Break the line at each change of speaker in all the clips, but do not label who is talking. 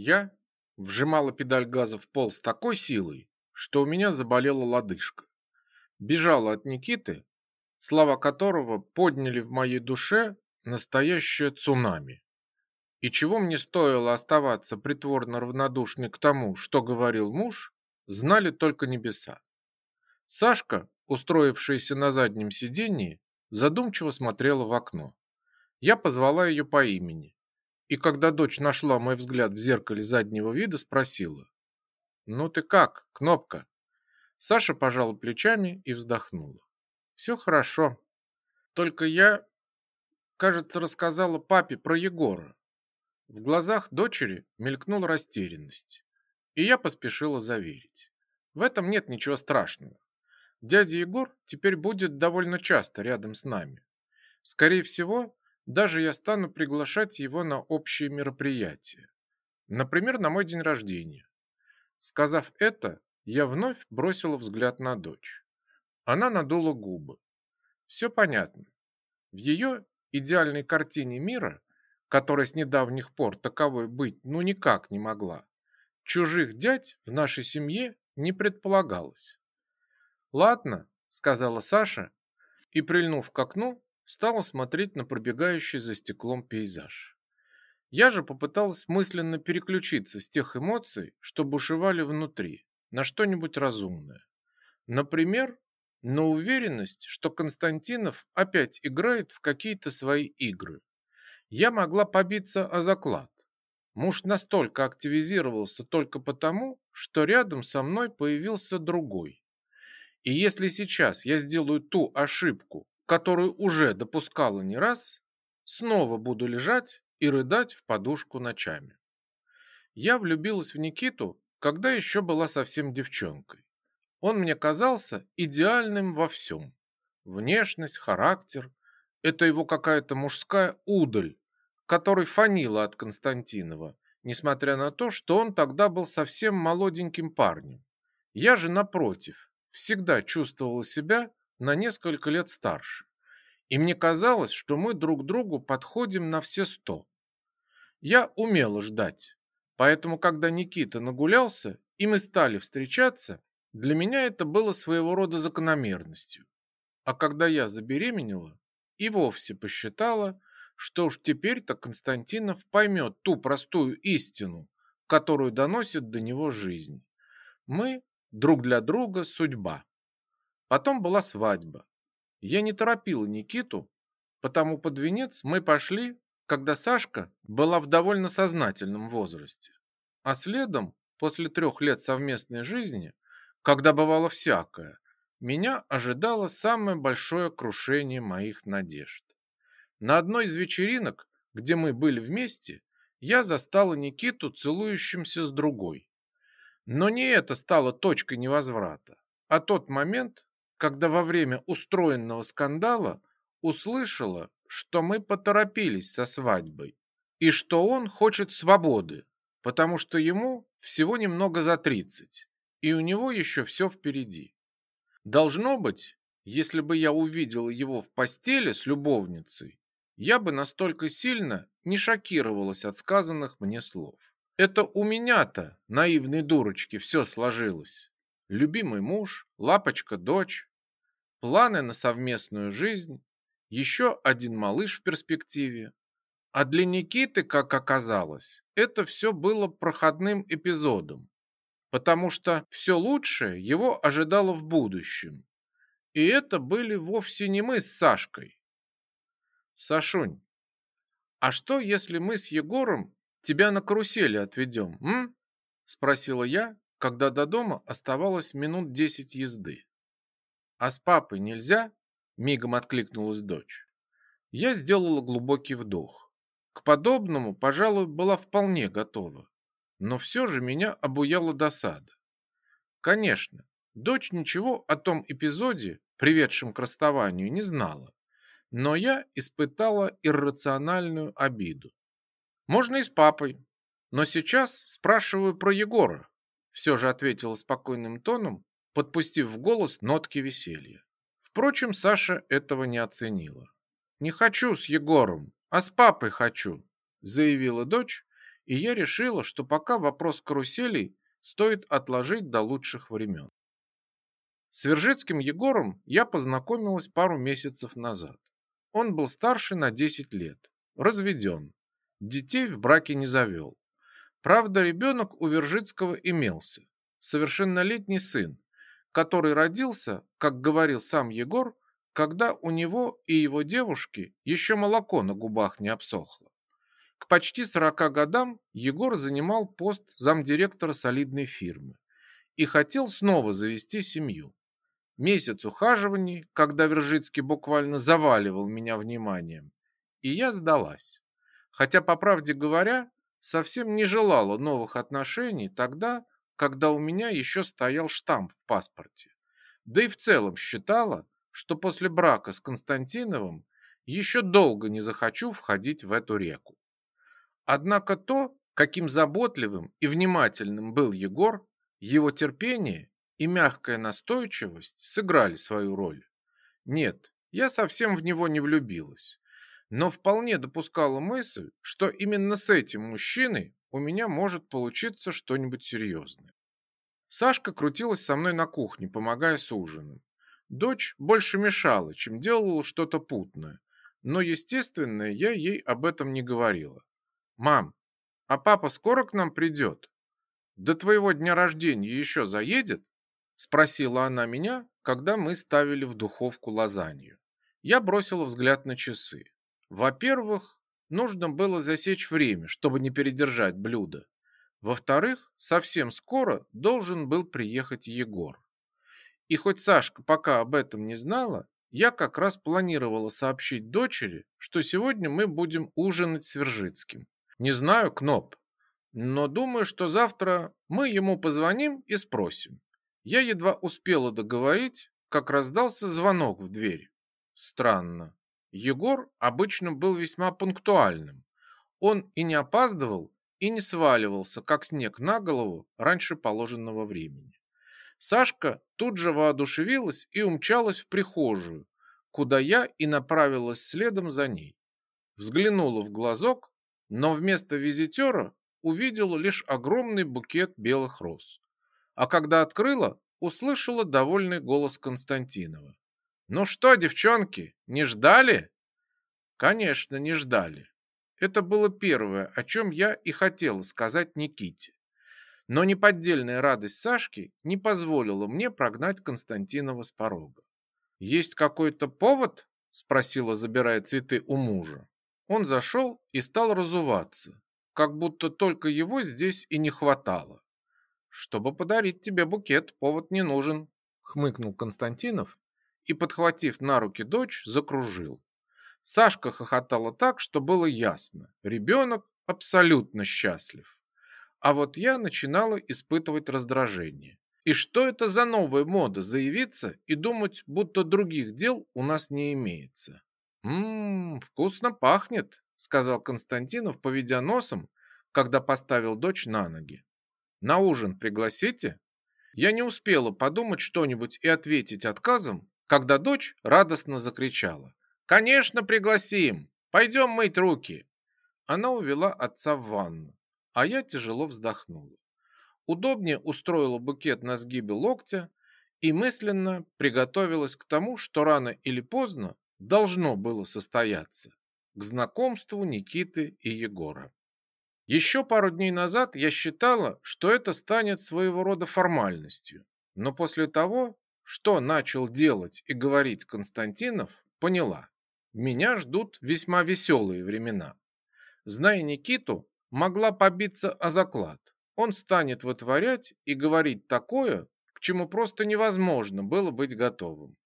Я вжимала педаль газа в пол с такой силой, что у меня заболела лодыжка. Бежала от Никиты, слова которого подняли в моей душе настоящее цунами. И чего мне стоило оставаться притворно равнодушной к тому, что говорил муж, знали только небеса. Сашка, устроившаяся на заднем сиденье, задумчиво смотрела в окно. Я позвала ее по имени, и когда дочь нашла мой взгляд в зеркале заднего вида, спросила. «Ну ты как, Кнопка?» Саша пожала плечами и вздохнула. «Все хорошо. Только я, кажется, рассказала папе про Егора. В глазах дочери мелькнула растерянность, и я поспешила заверить. В этом нет ничего страшного. Дядя Егор теперь будет довольно часто рядом с нами. Скорее всего, даже я стану приглашать его на общие мероприятия. Например, на мой день рождения. Сказав это, я вновь бросила взгляд на дочь. Она надула губы. Все понятно. В ее идеальной картине мира которая с недавних пор таковой быть ну никак не могла. Чужих дядь в нашей семье не предполагалось. «Ладно», — сказала Саша, и, прильнув к окну, стала смотреть на пробегающий за стеклом пейзаж. Я же попыталась мысленно переключиться с тех эмоций, что бушевали внутри, на что-нибудь разумное. Например, на уверенность, что Константинов опять играет в какие-то свои игры, я могла побиться о заклад. Муж настолько активизировался только потому, что рядом со мной появился другой. И если сейчас я сделаю ту ошибку, которую уже допускала не раз, снова буду лежать и рыдать в подушку ночами. Я влюбилась в Никиту, когда еще была совсем девчонкой. Он мне казался идеальным во всем. Внешность, характер, это его какая-то мужская удаль, которой фанила от Константинова, несмотря на то, что он тогда был совсем молоденьким парнем. Я же, напротив, всегда чувствовала себя на несколько лет старше. И мне казалось, что мы друг другу подходим на все сто. Я умела ждать, поэтому, когда Никита нагулялся, и мы стали встречаться, для меня это было своего рода закономерностью. А когда я забеременела, и вовсе посчитала, что уж теперь-то Константинов поймет ту простую истину, которую доносит до него жизнь. Мы друг для друга судьба. Потом была свадьба. Я не торопила Никиту, потому под венец мы пошли, когда Сашка была в довольно сознательном возрасте. А следом, после трех лет совместной жизни, когда бывало всякое, меня ожидало самое большое крушение моих надежд. На одной из вечеринок, где мы были вместе, я застала Никиту целующимся с другой. Но не это стало точкой невозврата, а тот момент, когда во время устроенного скандала услышала, что мы поторопились со свадьбой и что он хочет свободы, потому что ему всего немного за тридцать, и у него еще все впереди. Должно быть, если бы я увидела его в постели с любовницей, я бы настолько сильно не шокировалась от сказанных мне слов. Это у меня-то, наивной дурочки, все сложилось. Любимый муж, лапочка-дочь, планы на совместную жизнь, еще один малыш в перспективе. А для Никиты, как оказалось, это все было проходным эпизодом, потому что все лучшее его ожидало в будущем. И это были вовсе не мы с Сашкой, Сашунь, а что, если мы с Егором тебя на карусели отведем, м? Спросила я, когда до дома оставалось минут десять езды. А с папой нельзя? Мигом откликнулась дочь. Я сделала глубокий вдох. К подобному, пожалуй, была вполне готова. Но все же меня обуяла досада. Конечно, дочь ничего о том эпизоде, приведшем к расставанию, не знала но я испытала иррациональную обиду. Можно и с папой, но сейчас спрашиваю про Егора, все же ответила спокойным тоном, подпустив в голос нотки веселья. Впрочем, Саша этого не оценила. «Не хочу с Егором, а с папой хочу», заявила дочь и я решила, что пока вопрос каруселей стоит отложить до лучших времен. С Вержицким Егором я познакомилась пару месяцев назад. Он был старше на 10 лет, разведен, детей в браке не завел. Правда, ребенок у Вержицкого имелся, совершеннолетний сын, который родился, как говорил сам Егор, когда у него и его девушки еще молоко на губах не обсохло. К почти 40 годам Егор занимал пост замдиректора солидной фирмы и хотел снова завести семью. Месяц ухаживаний, когда Вержицкий буквально заваливал меня вниманием, и я сдалась. Хотя, по правде говоря, совсем не желала новых отношений тогда, когда у меня еще стоял штамп в паспорте. Да и в целом считала, что после брака с Константиновым еще долго не захочу входить в эту реку. Однако то, каким заботливым и внимательным был Егор, его терпение и мягкая настойчивость сыграли свою роль. Нет, я совсем в него не влюбилась, но вполне допускала мысль, что именно с этим мужчиной у меня может получиться что-нибудь серьезное. Сашка крутилась со мной на кухне, помогая с ужином. Дочь больше мешала, чем делала что-то путное, но, естественно, я ей об этом не говорила. «Мам, а папа скоро к нам придет? До твоего дня рождения еще заедет?» Спросила она меня, когда мы ставили в духовку лазанью. Я бросила взгляд на часы. Во-первых, нужно было засечь время, чтобы не передержать блюдо. Во-вторых, совсем скоро должен был приехать Егор. И хоть Сашка пока об этом не знала, я как раз планировала сообщить дочери, что сегодня мы будем ужинать с Вержицким. Не знаю, Кноп, но думаю, что завтра мы ему позвоним и спросим. Я едва успела договорить, как раздался звонок в дверь. Странно. Егор обычно был весьма пунктуальным. Он и не опаздывал, и не сваливался, как снег на голову раньше положенного времени. Сашка тут же воодушевилась и умчалась в прихожую, куда я и направилась следом за ней. Взглянула в глазок, но вместо визитера увидела лишь огромный букет белых роз. А когда открыла, услышала довольный голос Константинова. «Ну что, девчонки, не ждали?» Конечно, не ждали. Это было первое, о чем я и хотела сказать Никите. Но неподдельная радость Сашки не позволила мне прогнать Константинова с порога. «Есть какой-то повод?» – спросила, забирая цветы у мужа. Он зашел и стал разуваться, как будто только его здесь и не хватало. «Чтобы подарить тебе букет, повод не нужен», – хмыкнул Константинов и, подхватив на руки дочь, закружил. Сашка хохотала так, что было ясно. Ребенок абсолютно счастлив. А вот я начинала испытывать раздражение. И что это за новая мода заявиться и думать, будто других дел у нас не имеется? «Ммм, вкусно пахнет», — сказал Константинов, поведя носом, когда поставил дочь на ноги. «На ужин пригласите?» Я не успела подумать что-нибудь и ответить отказом, когда дочь радостно закричала. «Конечно, пригласим! Пойдем мыть руки!» Она увела отца в ванну а я тяжело вздохнула. Удобнее устроила букет на сгибе локтя и мысленно приготовилась к тому, что рано или поздно должно было состояться, к знакомству Никиты и Егора. Еще пару дней назад я считала, что это станет своего рода формальностью, но после того, что начал делать и говорить Константинов, поняла, меня ждут весьма веселые времена. Зная Никиту, могла побиться о заклад. Он станет вытворять и говорить такое, к чему просто невозможно было быть готовым.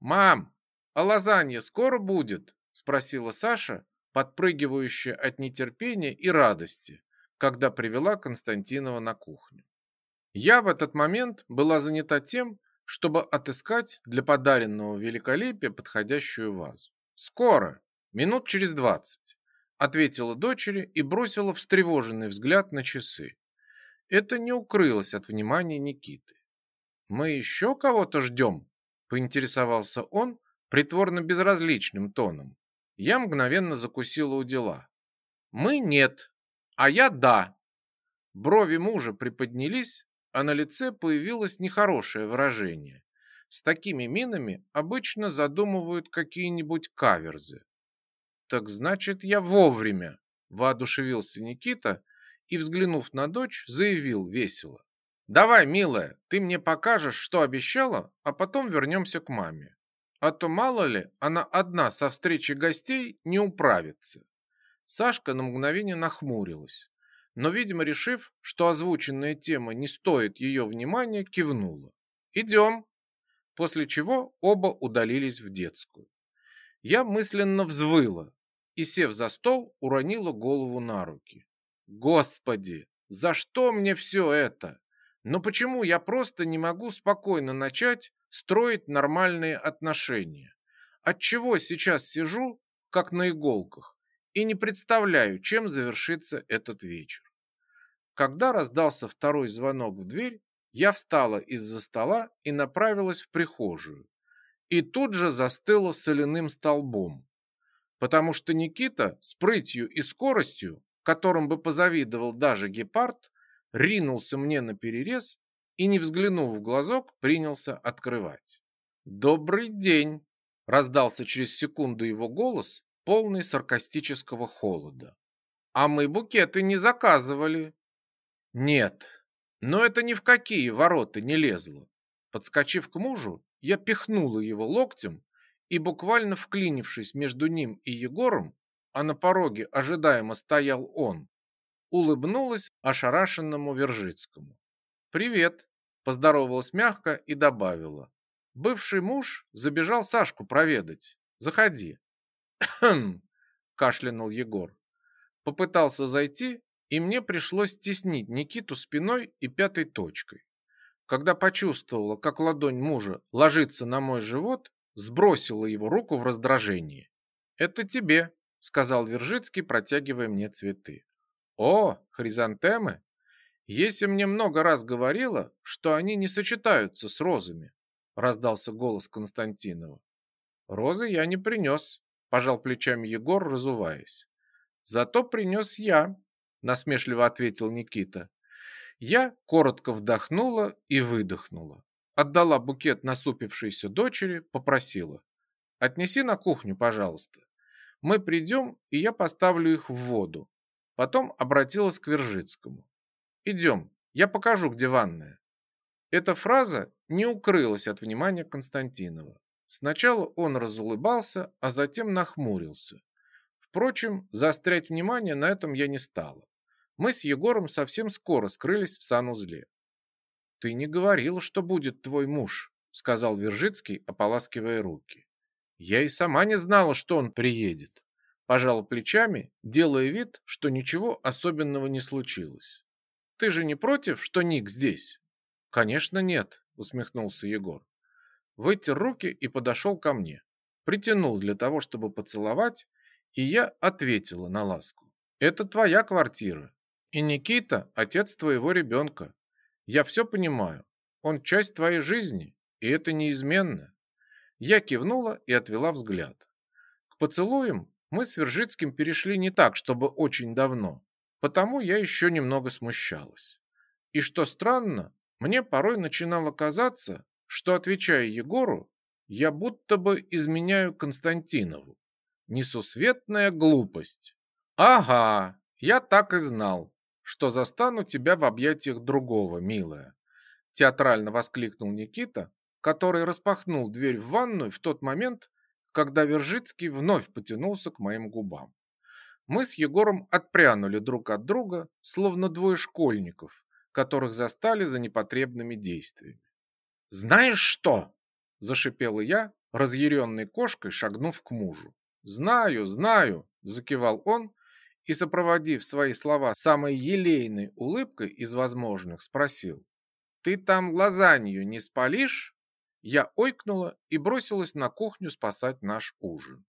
«Мам, а лазанья скоро будет?» – спросила Саша, подпрыгивающая от нетерпения и радости, когда привела Константинова на кухню. Я в этот момент была занята тем, чтобы отыскать для подаренного великолепия подходящую вазу. «Скоро, минут через двадцать» ответила дочери и бросила встревоженный взгляд на часы. Это не укрылось от внимания Никиты. «Мы еще кого-то ждем?» – поинтересовался он притворно безразличным тоном. Я мгновенно закусила у дела. «Мы нет», – А я да. Брови мужа приподнялись, а на лице появилось нехорошее выражение. С такими минами обычно задумывают какие-нибудь каверзы. Так значит, я вовремя, воодушевился Никита и, взглянув на дочь, заявил весело. Давай, милая, ты мне покажешь, что обещала, а потом вернемся к маме. А то мало ли, она одна со встречи гостей не управится. Сашка на мгновение нахмурилась, но, видимо, решив, что озвученная тема не стоит ее внимания, кивнула. «Идем!» После чего оба удалились в детскую. Я мысленно взвыла и, сев за стол, уронила голову на руки. «Господи, за что мне все это? Но почему я просто не могу спокойно начать строить нормальные отношения? Отчего сейчас сижу, как на иголках, и не представляю, чем завершится этот вечер. Когда раздался второй звонок в дверь, я встала из-за стола и направилась в прихожую. И тут же застыла соляным столбом, потому что Никита с прытью и скоростью, которым бы позавидовал даже гепард, ринулся мне на перерез и, не взглянув в глазок, принялся открывать. «Добрый день!» – раздался через секунду его голос, полный саркастического холода. «А мы букеты не заказывали». «Нет, но это ни в какие ворота не лезло». Подскочив к мужу, я пихнула его локтем и, буквально вклинившись между ним и Егором, а на пороге ожидаемо стоял он, улыбнулась ошарашенному Вержицкому. «Привет!» – поздоровалась мягко и добавила. «Бывший муж забежал Сашку проведать. Заходи». «Хм!» – кашлянул Егор. Попытался зайти, и мне пришлось стеснить Никиту спиной и пятой точкой. Когда почувствовала, как ладонь мужа ложится на мой живот, сбросила его руку в раздражении. «Это тебе», — сказал Вержицкий, протягивая мне цветы. «О, хризантемы! Если мне много раз говорила, что они не сочетаются с розами», — раздался голос Константинова. «Розы я не принес», пожал плечами Егор, разуваясь. Зато принес я, насмешливо ответил Никита. Я коротко вдохнула и выдохнула. Отдала букет насупившейся дочери, попросила: "Отнеси на кухню, пожалуйста. Мы придем, и я поставлю их в воду". Потом обратилась к Вержицкому: "Идем, я покажу, где ванная". Эта фраза не укрылась от внимания Константинова. Сначала он разулыбался, а затем нахмурился. Впрочем, заострять внимание на этом я не стала. Мы с Егором совсем скоро скрылись в санузле. «Ты не говорила, что будет твой муж», — сказал Вержицкий, ополаскивая руки. «Я и сама не знала, что он приедет». Пожала плечами, делая вид, что ничего особенного не случилось. «Ты же не против, что Ник здесь?» «Конечно нет», — усмехнулся Егор вытер руки и подошел ко мне. Притянул для того, чтобы поцеловать, и я ответила на ласку. «Это твоя квартира, и Никита – отец твоего ребенка. Я все понимаю, он часть твоей жизни, и это неизменно». Я кивнула и отвела взгляд. К поцелуям мы с Вержицким перешли не так, чтобы очень давно, потому я еще немного смущалась. И что странно, мне порой начинало казаться, что, отвечая Егору, я будто бы изменяю Константинову. Несусветная глупость. Ага, я так и знал, что застану тебя в объятиях другого, милая. Театрально воскликнул Никита, который распахнул дверь в ванную в тот момент, когда Вержицкий вновь потянулся к моим губам. Мы с Егором отпрянули друг от друга, словно двое школьников, которых застали за непотребными действиями. «Знаешь что?» – зашипела я, разъяренной кошкой, шагнув к мужу. «Знаю, знаю!» – закивал он и, сопроводив свои слова самой елейной улыбкой из возможных, спросил. «Ты там лазанью не спалишь?» Я ойкнула и бросилась на кухню спасать наш ужин.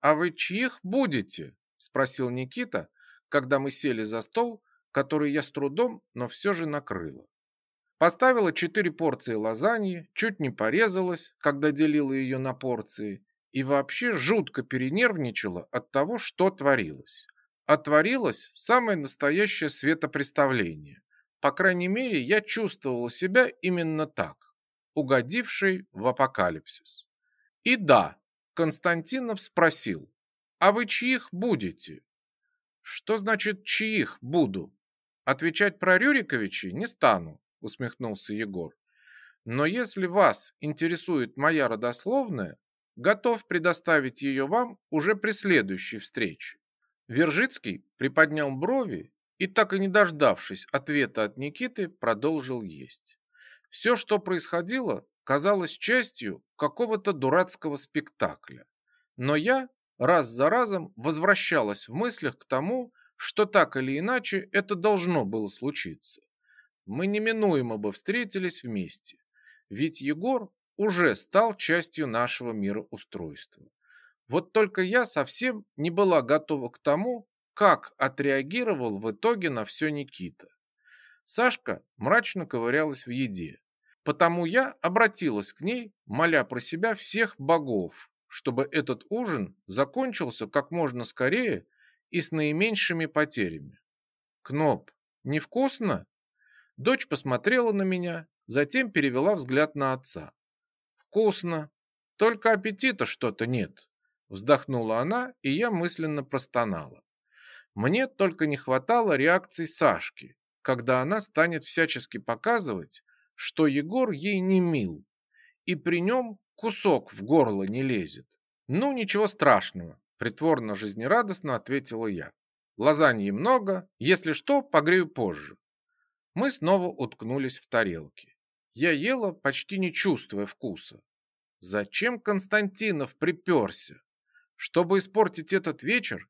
«А вы чьих будете?» – спросил Никита, когда мы сели за стол, который я с трудом, но все же накрыла. Поставила четыре порции лазаньи, чуть не порезалась, когда делила ее на порции, и вообще жутко перенервничала от того, что творилось. отворилось самое настоящее светопреставление. По крайней мере, я чувствовал себя именно так, угодивший в апокалипсис. И да, Константинов спросил, а вы чьих будете? Что значит чьих буду? Отвечать про Рюриковичей не стану, усмехнулся Егор. Но если вас интересует моя родословная, готов предоставить ее вам уже при следующей встрече. Вержицкий приподнял брови и, так и не дождавшись ответа от Никиты, продолжил есть. Все, что происходило, казалось частью какого-то дурацкого спектакля. Но я раз за разом возвращалась в мыслях к тому, что так или иначе это должно было случиться. Мы неминуемо бы встретились вместе, ведь Егор уже стал частью нашего мироустройства. Вот только я совсем не была готова к тому, как отреагировал в итоге на все Никита. Сашка мрачно ковырялась в еде, потому я обратилась к ней, моля про себя всех богов, чтобы этот ужин закончился как можно скорее и с наименьшими потерями. Кноп, невкусно? Дочь посмотрела на меня, затем перевела взгляд на отца. Вкусно, только аппетита что-то нет. Вздохнула она, и я мысленно простонала. Мне только не хватало реакции Сашки, когда она станет всячески показывать, что Егор ей не мил, и при нем кусок в горло не лезет. Ну, ничего страшного, притворно жизнерадостно ответила я. Лазаньи много, если что, погрею позже. Мы снова уткнулись в тарелки. Я ела, почти не чувствуя вкуса. Зачем Константинов приперся? Чтобы испортить этот вечер?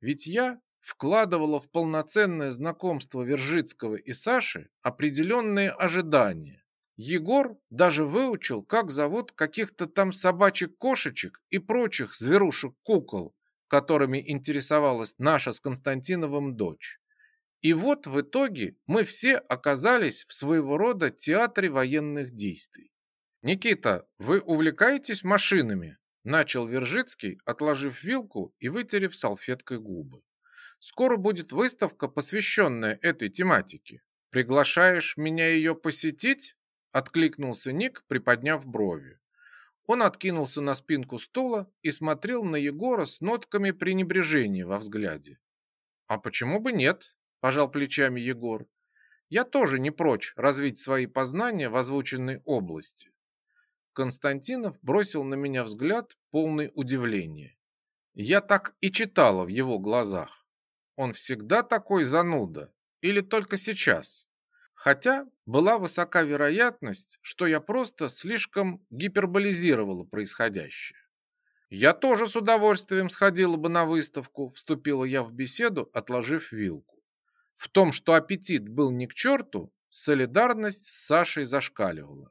Ведь я вкладывала в полноценное знакомство Вержицкого и Саши определенные ожидания. Егор даже выучил, как зовут каких-то там собачек-кошечек и прочих зверушек-кукол, которыми интересовалась наша с Константиновым дочь. И вот в итоге мы все оказались в своего рода театре военных действий. «Никита, вы увлекаетесь машинами?» Начал Вержицкий, отложив вилку и вытерев салфеткой губы. Скоро будет выставка, посвященная этой тематике. Приглашаешь меня ее посетить? Откликнулся Ник, приподняв брови. Он откинулся на спинку стула и смотрел на Егора с нотками пренебрежения во взгляде. «А почему бы нет?» – пожал плечами Егор. «Я тоже не прочь развить свои познания в озвученной области. Константинов бросил на меня взгляд, полный удивления. Я так и читала в его глазах. Он всегда такой зануда или только сейчас? Хотя была высока вероятность, что я просто слишком гиперболизировала происходящее. Я тоже с удовольствием сходила бы на выставку, вступила я в беседу, отложив вилку. В том, что аппетит был не к черту, солидарность с Сашей зашкаливала.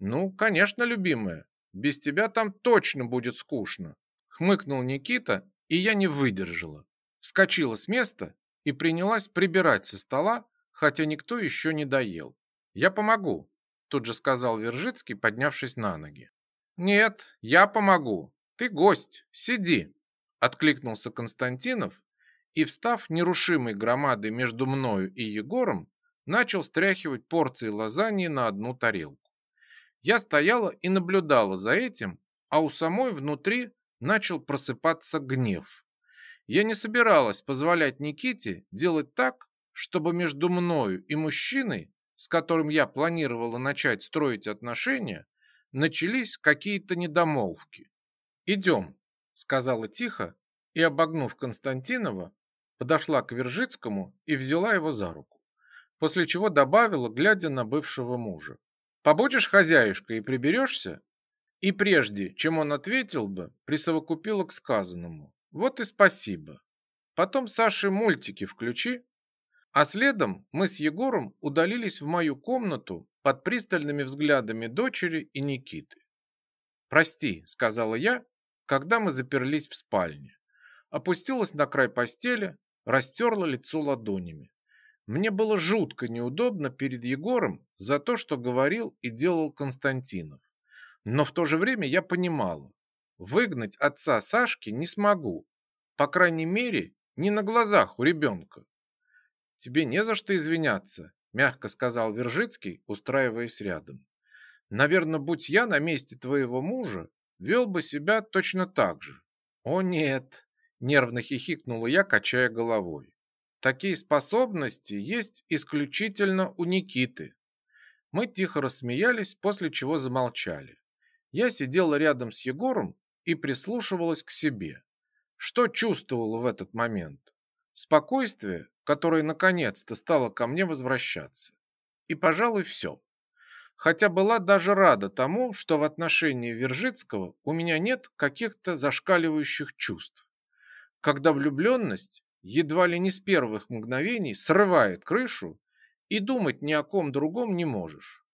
Ну, конечно, любимая, без тебя там точно будет скучно. Хмыкнул Никита, и я не выдержала. Вскочила с места и принялась прибирать со стола, хотя никто еще не доел. Я помогу, тут же сказал Вержицкий, поднявшись на ноги. Нет, я помогу. Ты гость, сиди, откликнулся Константинов и, встав нерушимой громадой между мною и Егором, начал стряхивать порции лазаньи на одну тарелку. Я стояла и наблюдала за этим, а у самой внутри начал просыпаться гнев. Я не собиралась позволять Никите делать так, чтобы между мною и мужчиной, с которым я планировала начать строить отношения, начались какие-то недомолвки. «Идем», — сказала тихо, и, обогнув Константинова, подошла к Вержицкому и взяла его за руку, после чего добавила, глядя на бывшего мужа. Побудешь хозяюшкой и приберешься?» И прежде, чем он ответил бы, присовокупила к сказанному. «Вот и спасибо. Потом Саше мультики включи». А следом мы с Егором удалились в мою комнату под пристальными взглядами дочери и Никиты. «Прости», — сказала я, когда мы заперлись в спальне. Опустилась на край постели, растерла лицо ладонями. Мне было жутко неудобно перед Егором за то, что говорил и делал Константинов. Но в то же время я понимала, выгнать отца Сашки не смогу. По крайней мере, не на глазах у ребенка. Тебе не за что извиняться, мягко сказал Вержицкий, устраиваясь рядом. Наверное, будь я на месте твоего мужа, вел бы себя точно так же. О нет, нервно хихикнула я, качая головой. Такие способности есть исключительно у Никиты. Мы тихо рассмеялись, после чего замолчали. Я сидела рядом с Егором и прислушивалась к себе. Что чувствовала в этот момент? Спокойствие, которое наконец-то стало ко мне возвращаться. И, пожалуй, все. Хотя была даже рада тому, что в отношении Вержицкого у меня нет каких-то зашкаливающих чувств. Когда влюбленность едва ли не с первых мгновений срывает крышу и думать ни о ком другом не можешь.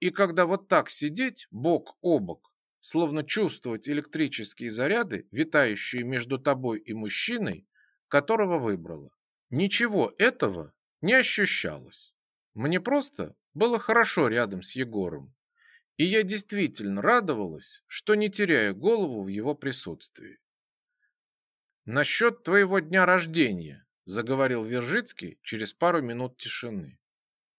И когда вот так сидеть бок о бок, словно чувствовать электрические заряды, витающие между тобой и мужчиной, которого выбрала. Ничего этого не ощущалось. Мне просто было хорошо рядом с Егором. И я действительно радовалась, что не теряю голову в его присутствии. «Насчет твоего дня рождения», – заговорил Вержицкий через пару минут тишины.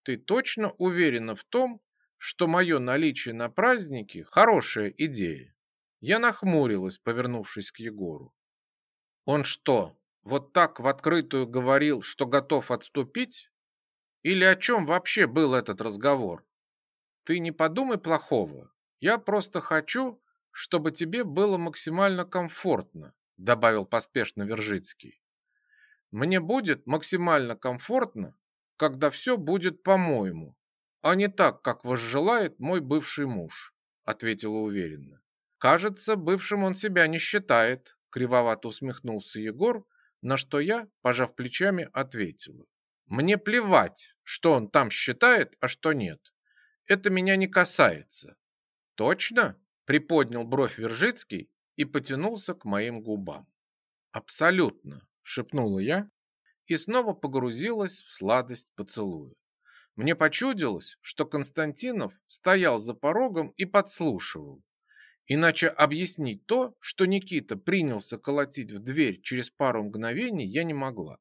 «Ты точно уверена в том, что мое наличие на празднике – хорошая идея?» Я нахмурилась, повернувшись к Егору. «Он что, вот так в открытую говорил, что готов отступить? Или о чем вообще был этот разговор? Ты не подумай плохого. Я просто хочу, чтобы тебе было максимально комфортно добавил поспешно Вержицкий. Мне будет максимально комфортно, когда все будет по-моему, а не так, как возжелает мой бывший муж, ответила уверенно. Кажется, бывшим он себя не считает, кривовато усмехнулся Егор, на что я, пожав плечами, ответила. Мне плевать, что он там считает, а что нет. Это меня не касается. Точно? Приподнял бровь Вержицкий и потянулся к моим губам. «Абсолютно!» – шепнула я и снова погрузилась в сладость поцелуя. Мне почудилось, что Константинов стоял за порогом и подслушивал. Иначе объяснить то, что Никита принялся колотить в дверь через пару мгновений, я не могла.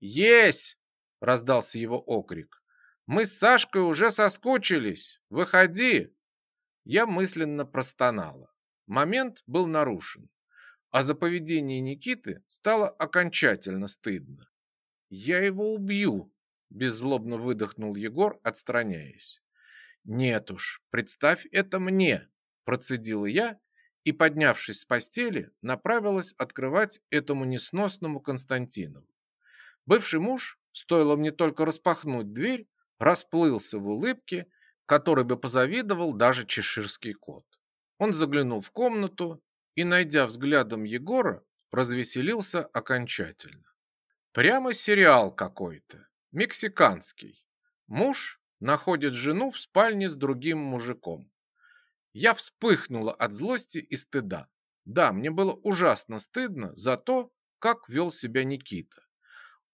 «Есть!» – раздался его окрик. «Мы с Сашкой уже соскучились! Выходи!» Я мысленно простонала. Момент был нарушен, а за поведение Никиты стало окончательно стыдно. «Я его убью!» – беззлобно выдохнул Егор, отстраняясь. «Нет уж, представь это мне!» – процедила я и, поднявшись с постели, направилась открывать этому несносному Константину. Бывший муж, стоило мне только распахнуть дверь, расплылся в улыбке, которой бы позавидовал даже чеширский кот. Он заглянул в комнату и, найдя взглядом Егора, развеселился окончательно. Прямо сериал какой-то, мексиканский. Муж находит жену в спальне с другим мужиком. Я вспыхнула от злости и стыда. Да, мне было ужасно стыдно за то, как вел себя Никита.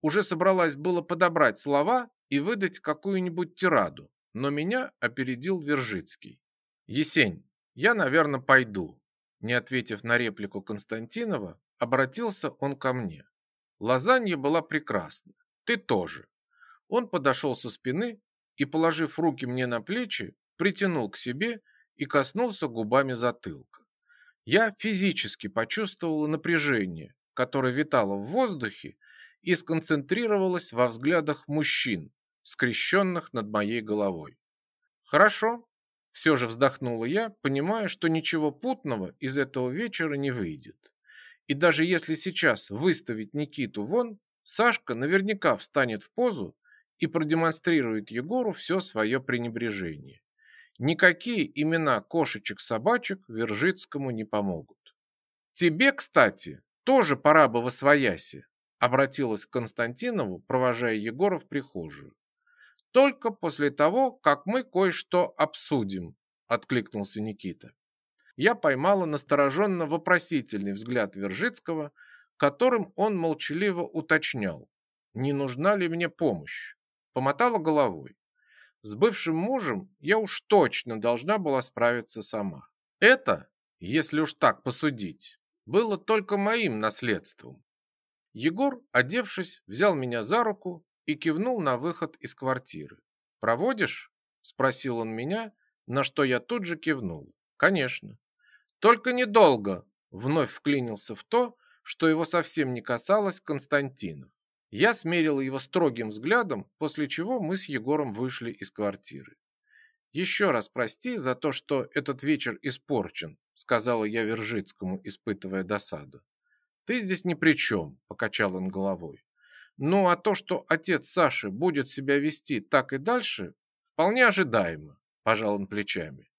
Уже собралась было подобрать слова и выдать какую-нибудь тираду, но меня опередил Вержицкий. «Есень, я, наверное, пойду. Не ответив на реплику Константинова, обратился он ко мне. Лазанья была прекрасна. Ты тоже. Он подошел со спины и, положив руки мне на плечи, притянул к себе и коснулся губами затылка. Я физически почувствовала напряжение, которое витало в воздухе и сконцентрировалось во взглядах мужчин, скрещенных над моей головой. Хорошо, все же вздохнула я, понимая, что ничего путного из этого вечера не выйдет. И даже если сейчас выставить Никиту вон, Сашка наверняка встанет в позу и продемонстрирует Егору все свое пренебрежение. Никакие имена кошечек-собачек Вержицкому не помогут. Тебе, кстати, тоже пора бы во свояси, обратилась к Константинову, провожая Егора в прихожую только после того, как мы кое-что обсудим, откликнулся Никита. Я поймала настороженно вопросительный взгляд Вержицкого, которым он молчаливо уточнял, не нужна ли мне помощь. Помотала головой. С бывшим мужем я уж точно должна была справиться сама. Это, если уж так посудить, было только моим наследством. Егор, одевшись, взял меня за руку и кивнул на выход из квартиры. «Проводишь?» – спросил он меня, на что я тут же кивнул. «Конечно». «Только недолго», – вновь вклинился в то, что его совсем не касалось Константинов. Я смерил его строгим взглядом, после чего мы с Егором вышли из квартиры. «Еще раз прости за то, что этот вечер испорчен», сказала я Вержицкому, испытывая досаду. «Ты здесь ни при чем», — покачал он головой. «Ну, а то, что отец Саши будет себя вести так и дальше, вполне ожидаемо», — пожал он плечами.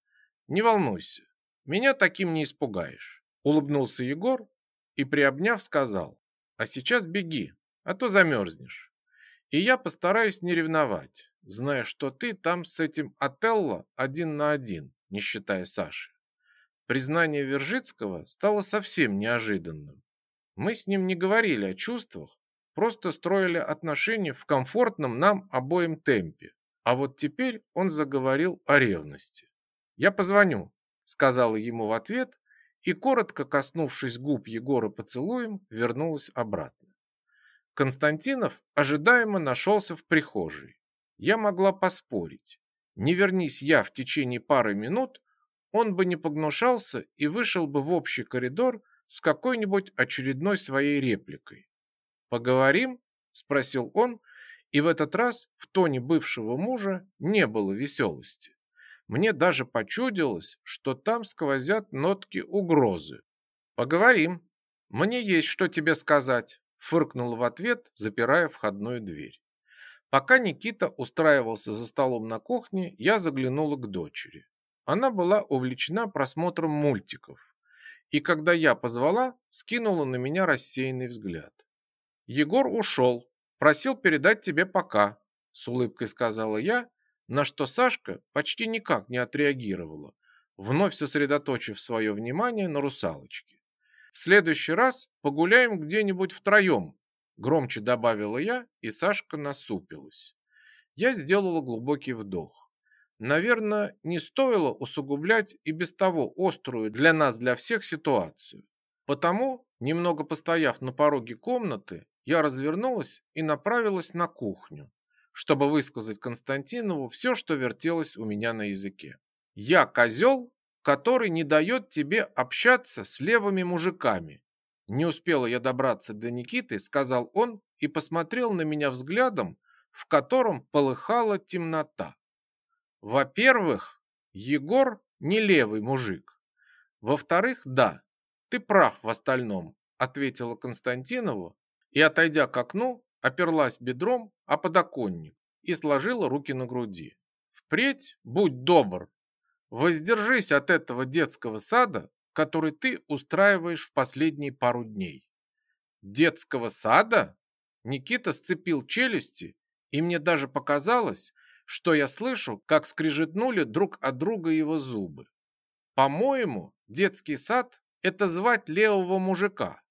«Не волнуйся, меня таким не испугаешь», — улыбнулся Егор и, приобняв, сказал. «А сейчас беги, а то замерзнешь. И я постараюсь не ревновать, зная, что ты там с этим Отелло один на один, не считая Саши. Признание Вержицкого стало совсем неожиданным. Мы с ним не говорили о чувствах, просто строили отношения в комфортном нам обоим темпе. А вот теперь он заговорил о ревности. «Я позвоню», — сказала ему в ответ, и, коротко коснувшись губ Егора поцелуем, вернулась обратно. Константинов ожидаемо нашелся в прихожей. Я могла поспорить. Не вернись я в течение пары минут, он бы не погнушался и вышел бы в общий коридор с какой-нибудь очередной своей репликой. «Поговорим?» – спросил он, и в этот раз в тоне бывшего мужа не было веселости. Мне даже почудилось, что там сквозят нотки угрозы. «Поговорим. Мне есть что тебе сказать», фыркнул в ответ, запирая входную дверь. Пока Никита устраивался за столом на кухне, я заглянула к дочери. Она была увлечена просмотром мультиков. И когда я позвала, скинула на меня рассеянный взгляд. «Егор ушел. Просил передать тебе пока», — с улыбкой сказала я, на что Сашка почти никак не отреагировала, вновь сосредоточив свое внимание на русалочке. В следующий раз погуляем где-нибудь втроем, громче добавила я, и Сашка насупилась. Я сделала глубокий вдох. Наверное, не стоило усугублять и без того острую для нас, для всех ситуацию. Потому, немного постояв на пороге комнаты, я развернулась и направилась на кухню, чтобы высказать Константинову все, что вертелось у меня на языке. Я козел который не дает тебе общаться с левыми мужиками. Не успела я добраться до Никиты, сказал он и посмотрел на меня взглядом, в котором полыхала темнота. Во-первых, Егор не левый мужик. Во-вторых, да, ты прав в остальном, ответила Константинову и, отойдя к окну, оперлась бедром о подоконник и сложила руки на груди. Впредь будь добр, Воздержись от этого детского сада, который ты устраиваешь в последние пару дней. Детского сада? Никита сцепил челюсти, и мне даже показалось, что я слышу, как скрижетнули друг от друга его зубы. По-моему, детский сад – это звать левого мужика,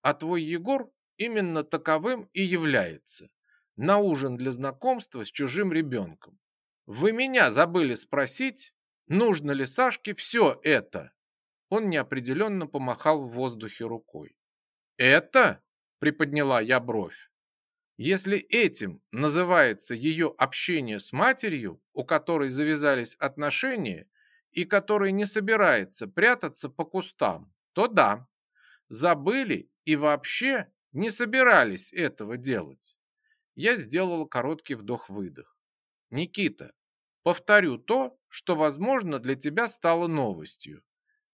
а твой Егор именно таковым и является. На ужин для знакомства с чужим ребенком. Вы меня забыли спросить, Нужно ли Сашке все это? Он неопределенно помахал в воздухе рукой. Это? Приподняла я бровь. Если этим называется ее общение с матерью, у которой завязались отношения и которая не собирается прятаться по кустам, то да, забыли и вообще не собирались этого делать. Я сделала короткий вдох-выдох. Никита, Повторю то, что, возможно, для тебя стало новостью.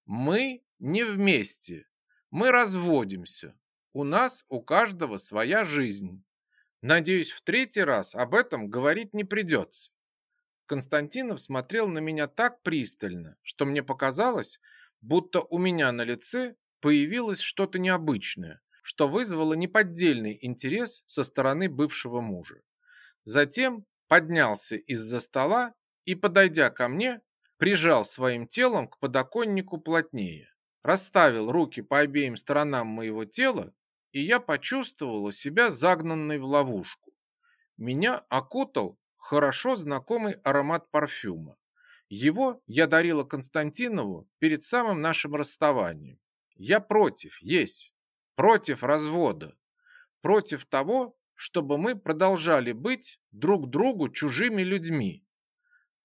Мы не вместе. Мы разводимся. У нас у каждого своя жизнь. Надеюсь, в третий раз об этом говорить не придется. Константинов смотрел на меня так пристально, что мне показалось, будто у меня на лице появилось что-то необычное, что вызвало неподдельный интерес со стороны бывшего мужа. Затем поднялся из-за стола и, подойдя ко мне, прижал своим телом к подоконнику плотнее, расставил руки по обеим сторонам моего тела, и я почувствовала себя загнанной в ловушку. Меня окутал хорошо знакомый аромат парфюма. Его я дарила Константинову перед самым нашим расставанием. Я против есть, против развода, против того, чтобы мы продолжали быть друг другу чужими людьми.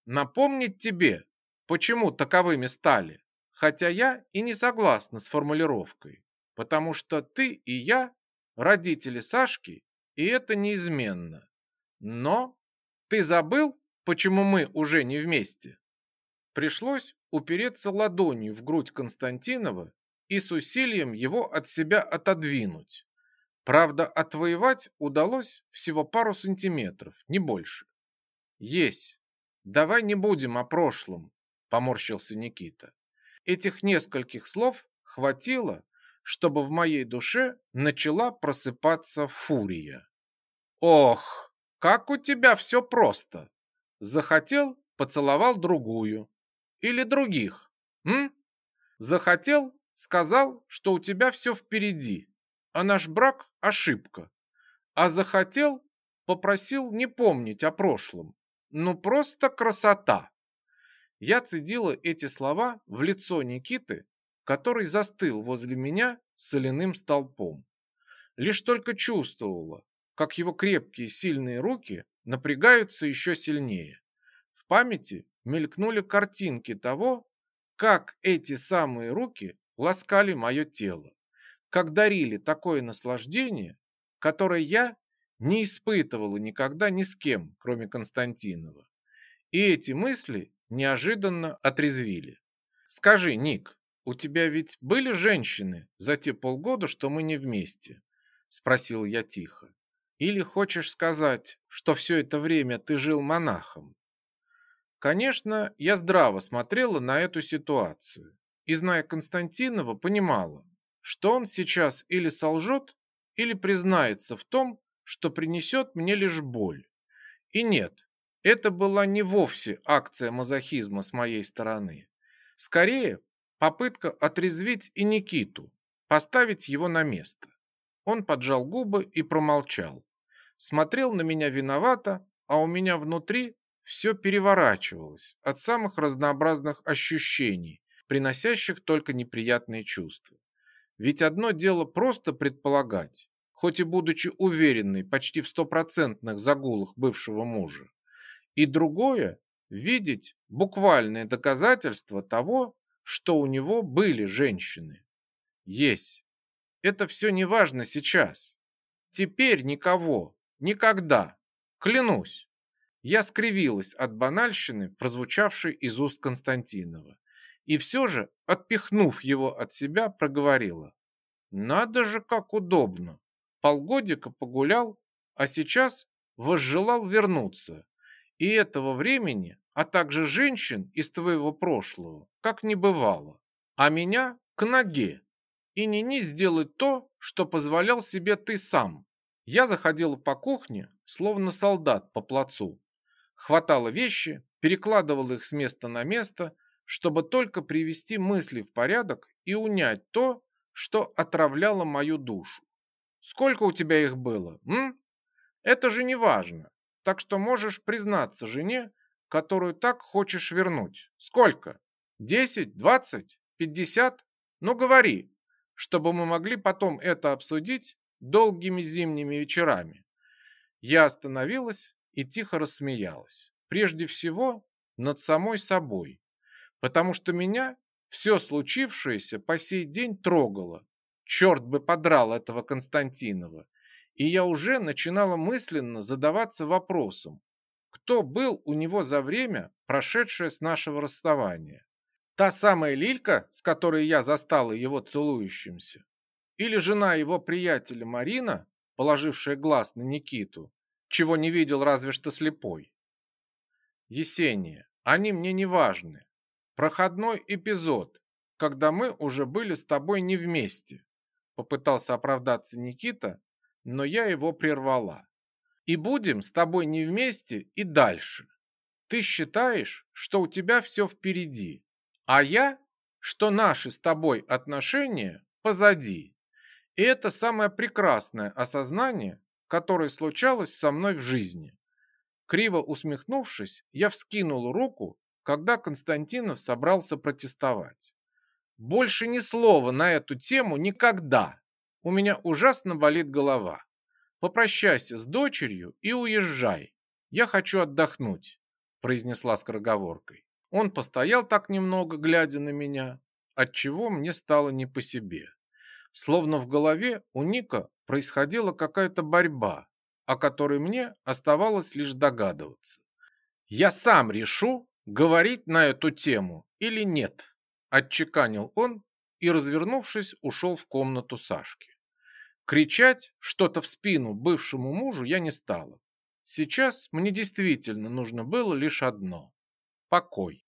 Напомнить тебе, почему таковыми стали, хотя я и не согласна с формулировкой, потому что ты и я родители Сашки, и это неизменно. Но ты забыл, почему мы уже не вместе? Пришлось упереться ладонью в грудь Константинова и с усилием его от себя отодвинуть. Правда, отвоевать удалось всего пару сантиметров, не больше. Есть. Давай не будем о прошлом, поморщился Никита. Этих нескольких слов хватило, чтобы в моей душе начала просыпаться фурия. Ох, как у тебя все просто. Захотел, поцеловал другую. Или других. М? Захотел, сказал, что у тебя все впереди, а наш брак – ошибка. А захотел, попросил не помнить о прошлом. Ну просто красота. Я цедила эти слова в лицо Никиты, который застыл возле меня соляным столпом. Лишь только чувствовала, как его крепкие сильные руки напрягаются еще сильнее. В памяти мелькнули картинки того, как эти самые руки ласкали мое тело, как дарили такое наслаждение, которое я не испытывала никогда ни с кем, кроме Константинова. И эти мысли неожиданно отрезвили. Скажи, Ник, у тебя ведь были женщины за те полгода, что мы не вместе? Спросил я тихо. Или хочешь сказать, что все это время ты жил монахом? Конечно, я здраво смотрела на эту ситуацию и, зная Константинова, понимала, что он сейчас или солжет, или признается в том, что принесет мне лишь боль. И нет, это была не вовсе акция мазохизма с моей стороны. Скорее, попытка отрезвить и Никиту, поставить его на место. Он поджал губы и промолчал. Смотрел на меня виновато, а у меня внутри все переворачивалось от самых разнообразных ощущений, приносящих только неприятные чувства. Ведь одно дело просто предполагать, хоть и будучи уверенной почти в стопроцентных загулах бывшего мужа, и другое – видеть буквальное доказательство того, что у него были женщины. Есть. Это все не важно сейчас. Теперь никого, никогда. Клянусь. Я скривилась от банальщины, прозвучавшей из уст Константинова и все же, отпихнув его от себя, проговорила. «Надо же, как удобно! Полгодика погулял, а сейчас возжелал вернуться. И этого времени, а также женщин из твоего прошлого, как не бывало. А меня к ноге. И не-не сделать то, что позволял себе ты сам. Я заходила по кухне, словно солдат по плацу. Хватала вещи, перекладывала их с места на место – чтобы только привести мысли в порядок и унять то, что отравляло мою душу. Сколько у тебя их было, м? Это же не важно. Так что можешь признаться жене, которую так хочешь вернуть. Сколько? Десять, двадцать, пятьдесят? Ну говори, чтобы мы могли потом это обсудить долгими зимними вечерами. Я остановилась и тихо рассмеялась. Прежде всего, над самой собой потому что меня все случившееся по сей день трогало. Черт бы подрал этого Константинова. И я уже начинала мысленно задаваться вопросом, кто был у него за время, прошедшее с нашего расставания. Та самая Лилька, с которой я застала его целующимся? Или жена его приятеля Марина, положившая глаз на Никиту, чего не видел разве что слепой? Есения, они мне не важны. Проходной эпизод, когда мы уже были с тобой не вместе. Попытался оправдаться Никита, но я его прервала. И будем с тобой не вместе и дальше. Ты считаешь, что у тебя все впереди, а я, что наши с тобой отношения позади. И это самое прекрасное осознание, которое случалось со мной в жизни. Криво усмехнувшись, я вскинул руку когда Константинов собрался протестовать. Больше ни слова на эту тему никогда. У меня ужасно болит голова. попрощайся с дочерью и уезжай. Я хочу отдохнуть, произнесла скороговоркой. Он постоял так немного, глядя на меня, отчего мне стало не по себе. Словно в голове у Ника происходила какая-то борьба, о которой мне оставалось лишь догадываться. «Я сам решу, говорить на эту тему или нет», отчеканил он и, развернувшись, ушел в комнату Сашки. Кричать что-то в спину бывшему мужу я не стала. Сейчас мне действительно нужно было лишь одно – покой.